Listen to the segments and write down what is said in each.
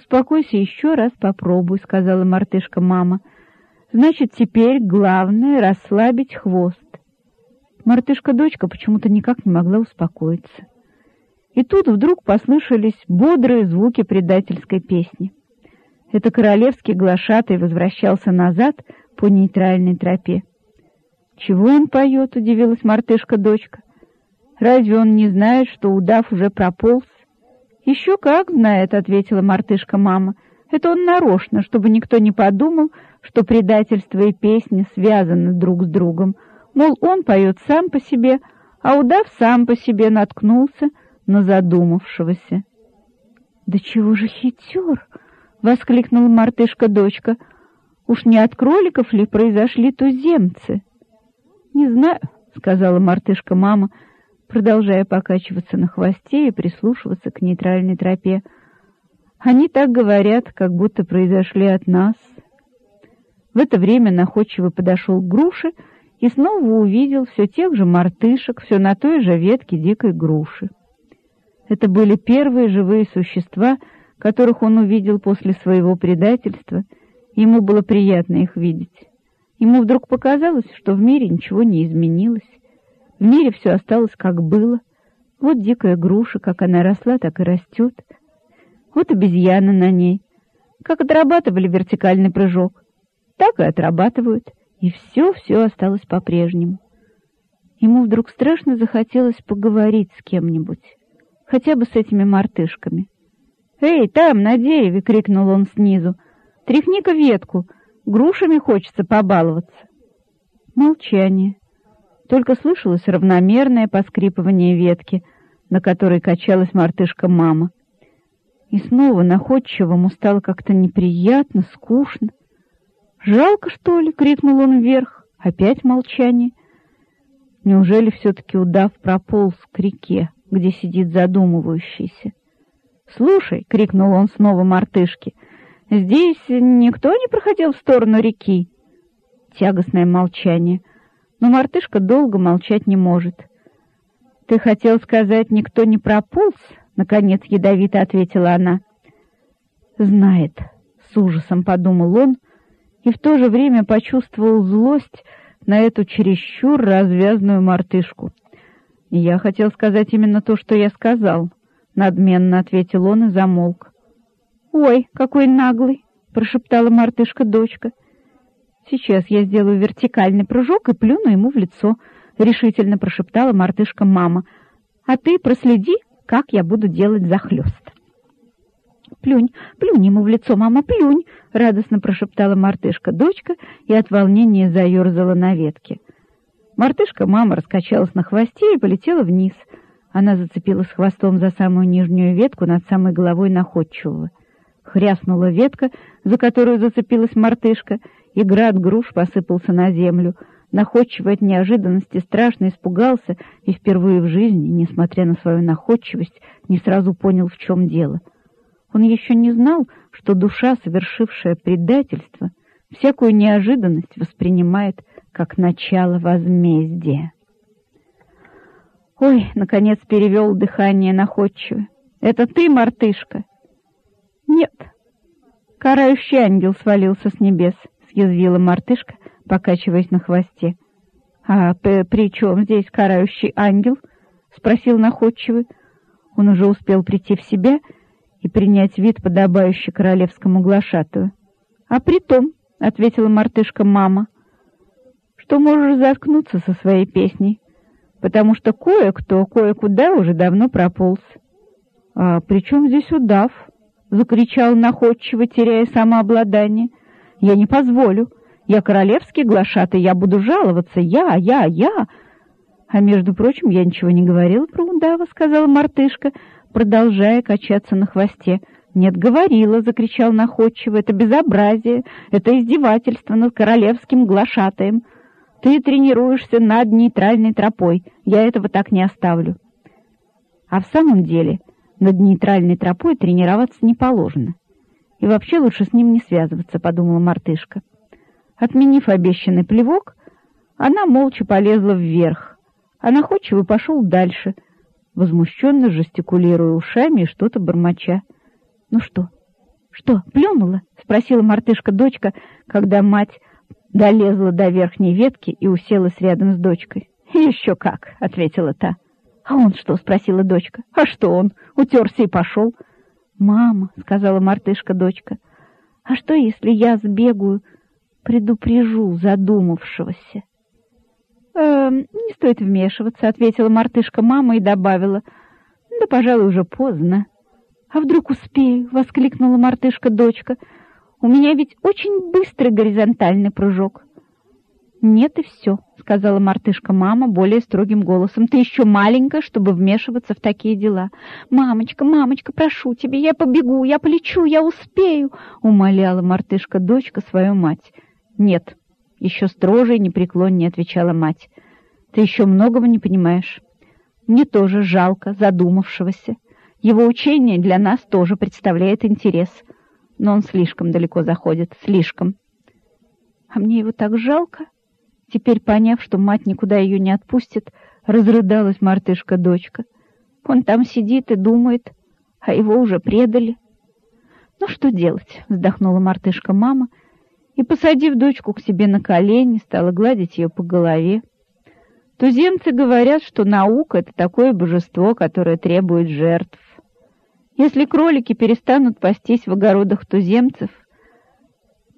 успокойся, еще раз попробуй», — сказала мартышка-мама. «Значит, теперь главное — расслабить хвост». Мартышка-дочка почему-то никак не могла успокоиться. И тут вдруг послышались бодрые звуки предательской песни. Это королевский глашатый возвращался назад по нейтральной тропе. «Чего он поет?» — удивилась мартышка-дочка. «Разве он не знает, что удав уже прополз?» «Еще как знает», — ответила мартышка-мама. «Это он нарочно, чтобы никто не подумал, что предательство и песни связаны друг с другом. Мол, он поет сам по себе, а удав сам по себе наткнулся на задумавшегося». «Да чего же хитер!» — воскликнула мартышка-дочка. «Уж не от кроликов ли произошли туземцы?» «Не знаю», — сказала мартышка-мама, продолжая покачиваться на хвосте и прислушиваться к нейтральной тропе. «Они так говорят, как будто произошли от нас». В это время находчиво подошел к груше и снова увидел все тех же мартышек, все на той же ветке дикой груши. Это были первые живые существа, которых он увидел после своего предательства, ему было приятно их видеть. Ему вдруг показалось, что в мире ничего не изменилось. В мире все осталось как было. Вот дикая груша, как она росла, так и растет. Вот обезьяна на ней. Как отрабатывали вертикальный прыжок, так и отрабатывают. И все-все осталось по-прежнему. Ему вдруг страшно захотелось поговорить с кем-нибудь, хотя бы с этими мартышками. «Эй, там, на дереве!» — крикнул он снизу. «Тряхни-ка ветку, грушами хочется побаловаться». Молчание. Только слышалось равномерное поскрипывание ветки, на которой качалась мартышка-мама. И снова находчивому стало как-то неприятно, скучно. «Жалко, что ли?» — крикнул он вверх. Опять молчание. Неужели все-таки удав прополз к реке, где сидит задумывающийся? «Слушай!» — крикнул он снова мартышке. «Здесь никто не проходил в сторону реки?» Тягостное молчание. Но мартышка долго молчать не может. «Ты хотел сказать, никто не прополз?» — наконец ядовито ответила она. «Знает», — с ужасом подумал он, и в то же время почувствовал злость на эту чересчур развязную мартышку. «Я хотел сказать именно то, что я сказал», — надменно ответил он и замолк. «Ой, какой наглый!» — прошептала мартышка-дочка. «Сейчас я сделаю вертикальный прыжок и плюну ему в лицо», — решительно прошептала мартышка-мама. «А ты проследи, как я буду делать захлёст». «Плюнь, плюнь ему в лицо, мама, плюнь!» — радостно прошептала мартышка-дочка и от волнения заерзала на ветке. Мартышка-мама раскачалась на хвосте и полетела вниз — она зацепилась хвостом за самую нижнюю ветку над самой головой находчивого. Хряснула ветка, за которую зацепилась мартышка, и град груш посыпался на землю. Находчивый от неожиданности страшно испугался и впервые в жизни, несмотря на свою находчивость, не сразу понял, в чем дело. Он еще не знал, что душа, совершившая предательство, всякую неожиданность воспринимает как начало возмездия. Ой, наконец перевел дыхание находчиво. Это ты, мартышка? Нет. Карающий ангел свалился с небес, съязвила мартышка, покачиваясь на хвосте. А при чем здесь карающий ангел? спросил находчивый. Он уже успел прийти в себя и принять вид, подобающий королевскому глашатую. А при том, ответила мартышка мама, что можешь заткнуться со своей песней потому что кое-кто кое-куда уже давно прополз. — А при чем здесь удав? — закричал находчиво, теряя самообладание. — Я не позволю. Я королевский глашатый, я буду жаловаться. Я, я, я. — А между прочим, я ничего не говорила про удава, — сказала мартышка, продолжая качаться на хвосте. — Нет, говорила, — закричал находчиво, — это безобразие, это издевательство над королевским глашатаем. — ты тренируешься над нейтральной тропой. Я этого так не оставлю. А в самом деле над нейтральной тропой тренироваться не положено. И вообще лучше с ним не связываться, подумала мартышка. Отменив обещанный плевок, она молча полезла вверх, а находчивый пошел дальше, возмущенно жестикулируя ушами и что-то бормоча. Ну что, «Что, плюнула?» — спросила мартышка-дочка, когда мать долезла до верхней ветки и уселась рядом с дочкой. «Еще как!» — ответила та. «А он что?» — спросила дочка. «А что он? Утерся и пошел». «Мама», — сказала мартышка-дочка, — «а что, если я сбегаю, предупрежу задумавшегося?» «Э, «Не стоит вмешиваться», — ответила мартышка-мама и добавила. «Да, пожалуй, уже поздно». «А вдруг успею?» — воскликнула мартышка-дочка. «У меня ведь очень быстрый горизонтальный прыжок». «Нет, и все», — сказала мартышка-мама более строгим голосом. «Ты еще маленькая, чтобы вмешиваться в такие дела». «Мамочка, мамочка, прошу тебя, я побегу, я полечу, я успею», — умоляла мартышка-дочка свою мать. «Нет», — еще строже и непреклоннее отвечала мать. «Ты еще многого не понимаешь. Мне тоже жалко задумавшегося. Его учение для нас тоже представляет интерес, но он слишком далеко заходит, слишком». «А мне его так жалко», Теперь, поняв, что мать никуда ее не отпустит, разрыдалась мартышка-дочка. Он там сидит и думает, а его уже предали. «Ну что делать?» — вздохнула мартышка-мама и, посадив дочку к себе на колени, стала гладить ее по голове. Туземцы говорят, что наука — это такое божество, которое требует жертв. Если кролики перестанут пастись в огородах туземцев,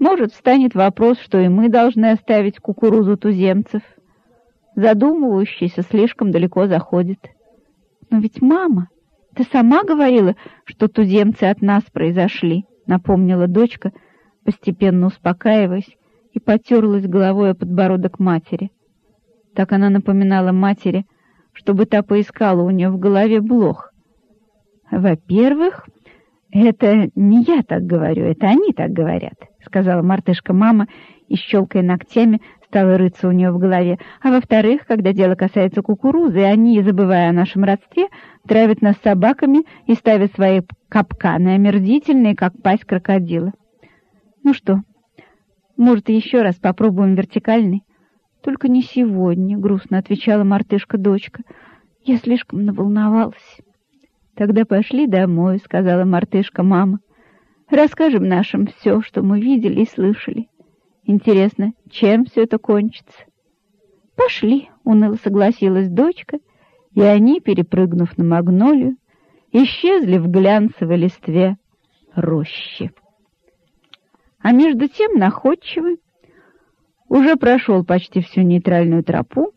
может, встанет вопрос, что и мы должны оставить кукурузу туземцев. Задумывающийся слишком далеко заходит. Но ведь, мама, ты сама говорила, что туземцы от нас произошли, напомнила дочка, постепенно успокаиваясь, и потерлась головой о подбородок матери. Так она напоминала матери, чтобы та поискала у нее в голове блох. Во-первых, это не я так говорю, это они так говорят. — сказала мартышка-мама и, щелкая ногтями, стала рыться у нее в голове. «А во-вторых, когда дело касается кукурузы, они, забывая о нашем родстве, травят нас собаками и ставят свои капканы, омерзительные, как пасть крокодила». «Ну что, может, еще раз попробуем вертикальный?» «Только не сегодня», — грустно отвечала мартышка-дочка. «Я слишком наволновалась». «Тогда пошли домой», — сказала мартышка-мама. Расскажем нашим все, что мы видели и слышали. Интересно, чем все это кончится? Пошли, уныло согласилась дочка, и они, перепрыгнув на магнолию, исчезли в глянцевой листве рощи. А между тем находчивый уже прошел почти всю нейтральную тропу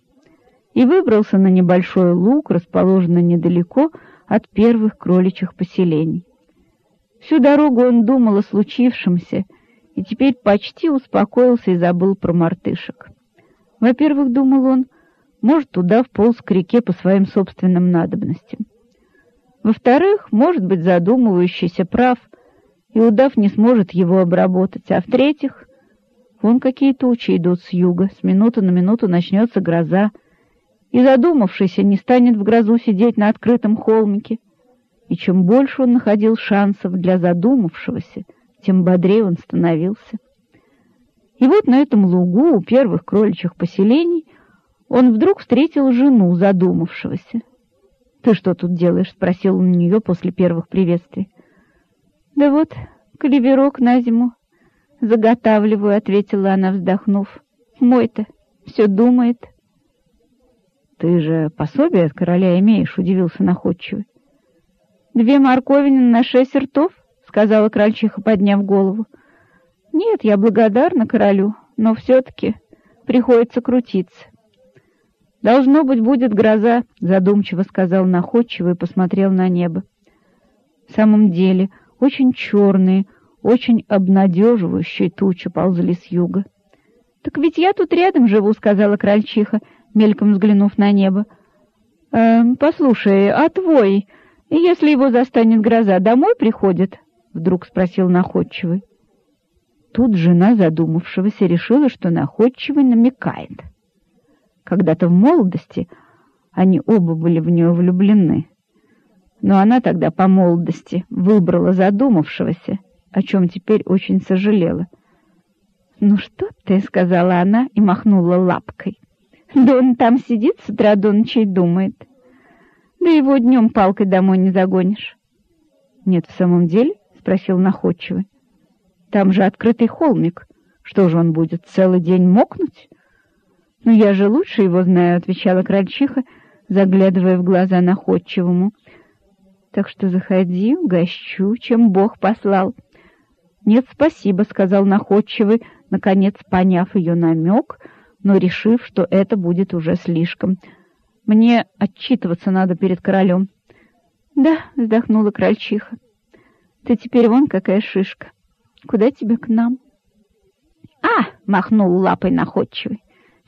и выбрался на небольшой луг, расположенный недалеко от первых кроличьих поселений. Всю дорогу он думал о случившемся и теперь почти успокоился и забыл про мартышек. Во-первых, думал он, может, удав полз к реке по своим собственным надобностям. Во-вторых, может быть, задумывающийся прав, и удав не сможет его обработать. А в-третьих, вон какие тучи идут с юга, с минуты на минуту начнется гроза, и задумавшийся не станет в грозу сидеть на открытом холмике, и чем больше он находил шансов для задумавшегося, тем бодрее он становился. И вот на этом лугу у первых кроличьих поселений он вдруг встретил жену задумавшегося. «Ты что тут делаешь?» — спросил он у нее после первых приветствий. «Да вот, клеверок на зиму заготавливаю», — ответила она, вздохнув. «Мой-то все думает». «Ты же пособие от короля имеешь?» — удивился находчивый. «Две морковины на шесть ртов?» — сказала крольчиха, подняв голову. «Нет, я благодарна королю, но все-таки приходится крутиться». «Должно быть, будет гроза», — задумчиво сказал находчиво и посмотрел на небо. В самом деле, очень черные, очень обнадеживающие тучи ползли с юга. «Так ведь я тут рядом живу», — сказала крольчиха, мельком взглянув на небо. «Э, «Послушай, а твой...» И если его застанет гроза, домой приходит? Вдруг спросил находчивый. Тут жена задумавшегося решила, что находчивый намекает. Когда-то в молодости они оба были в нее влюблены. Но она тогда по молодости выбрала задумавшегося, о чем теперь очень сожалела. «Ну что ты?» — сказала она и махнула лапкой. «Да он там сидит с утра до ночи и думает». Да его днем палкой домой не загонишь. — Нет, в самом деле? — спросил находчивый. Там же открытый холмик. Что же он будет целый день мокнуть? Ну, я же лучше его знаю, отвечала крольчиха, заглядывая в глаза находчивому. Так что заходи, угощу, чем Бог послал. Нет, спасибо, сказал находчивый, наконец поняв ее намек, но решив, что это будет уже слишком. Мне отчитываться надо перед королем. Да, вздохнула крольчиха. Ты теперь вон какая шишка. Куда тебе к нам? А, махнул лапой находчивый.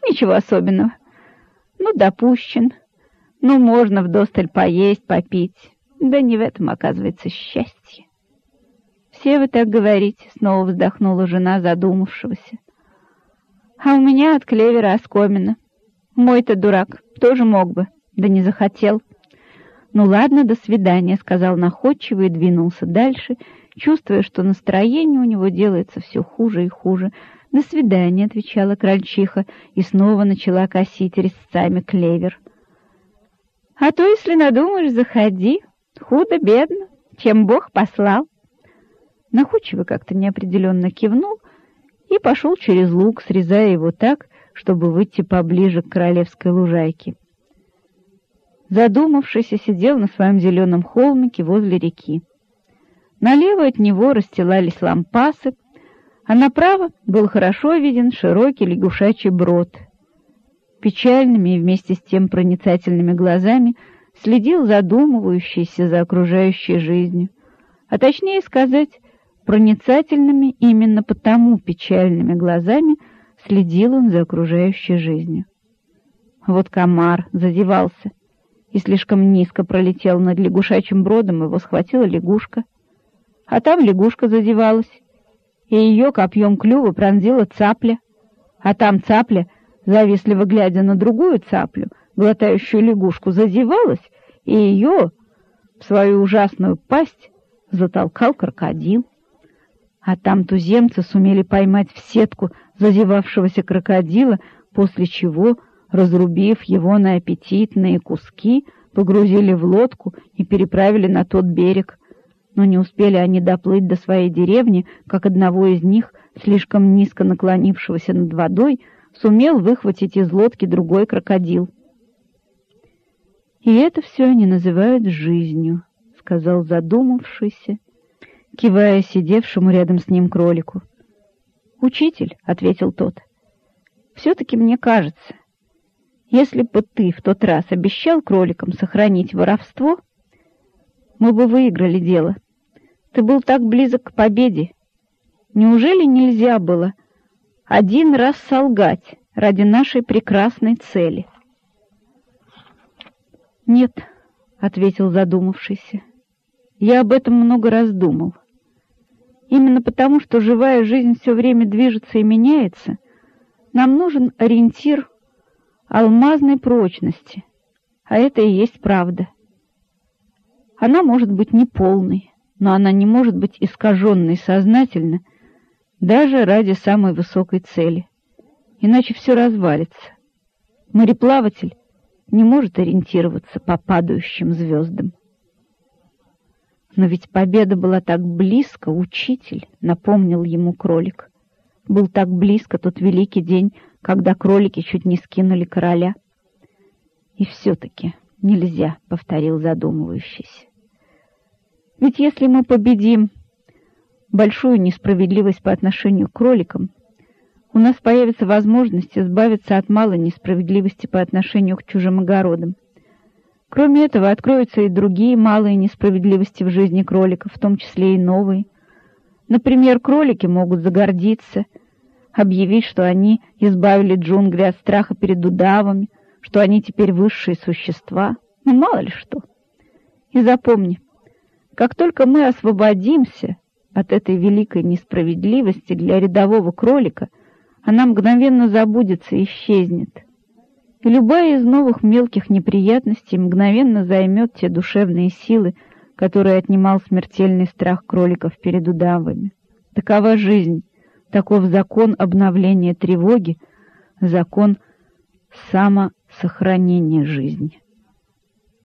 Ничего особенного. Ну, допущен. Ну, можно вдосталь поесть, попить. Да не в этом, оказывается, счастье. Все вы так говорите, снова вздохнула жена задумавшегося. А у меня от клевера оскомина. Мой-то дурак тоже мог бы, да не захотел. Ну ладно, до свидания, сказал находчиво и двинулся дальше, чувствуя, что настроение у него делается все хуже и хуже. До свидания, отвечала крольчиха и снова начала косить резцами клевер. А то, если надумаешь, заходи. Худо-бедно, чем Бог послал. Находчиво как-то неопределенно кивнул и пошел через луг, срезая его так, чтобы выйти поближе к королевской лужайке. Задумавшись, сидел на своем зеленом холмике возле реки. Налево от него расстилались лампасы, а направо был хорошо виден широкий лягушачий брод — печальными и вместе с тем проницательными глазами следил задумывающийся за окружающей жизнью, а точнее сказать, проницательными именно потому печальными глазами следил он за окружающей жизнью. Вот комар зазевался и слишком низко пролетел над лягушачьим бродом, его схватила лягушка. А там лягушка зазевалась, и ее копьем клюва пронзила цапля, а там цапля — завистливо глядя на другую цаплю, глотающую лягушку, зазевалась, и ее в свою ужасную пасть затолкал крокодил. А там туземцы сумели поймать в сетку зазевавшегося крокодила, после чего, разрубив его на аппетитные куски, погрузили в лодку и переправили на тот берег. Но не успели они доплыть до своей деревни, как одного из них, слишком низко наклонившегося над водой, сумел выхватить из лодки другой крокодил. «И это все они называют жизнью», — сказал задумавшийся, кивая сидевшему рядом с ним кролику. «Учитель», — ответил тот, — «все-таки мне кажется, если бы ты в тот раз обещал кроликам сохранить воровство, мы бы выиграли дело. Ты был так близок к победе. Неужели нельзя было один раз солгать ради нашей прекрасной цели. «Нет», — ответил задумавшийся, — «я об этом много раз думал. Именно потому, что живая жизнь все время движется и меняется, нам нужен ориентир алмазной прочности, а это и есть правда. Она может быть неполной, но она не может быть искаженной сознательно — даже ради самой высокой цели. Иначе все развалится. Мореплаватель не может ориентироваться по падающим звездам. Но ведь победа была так близко, учитель, напомнил ему кролик. Был так близко тот великий день, когда кролики чуть не скинули короля. И все-таки нельзя, — повторил задумывающийся. Ведь если мы победим, большую несправедливость по отношению к кроликам, у нас появится возможность избавиться от малой несправедливости по отношению к чужим огородам. Кроме этого, откроются и другие малые несправедливости в жизни кроликов, в том числе и новые. Например, кролики могут загордиться, объявить, что они избавили джунгли от страха перед удавами, что они теперь высшие существа, ну мало ли что. И запомни, как только мы освободимся от этой великой несправедливости для рядового кролика, она мгновенно забудется и исчезнет. И любая из новых мелких неприятностей мгновенно займет те душевные силы, которые отнимал смертельный страх кроликов перед удавами. Такова жизнь, таков закон обновления тревоги, закон самосохранения жизни.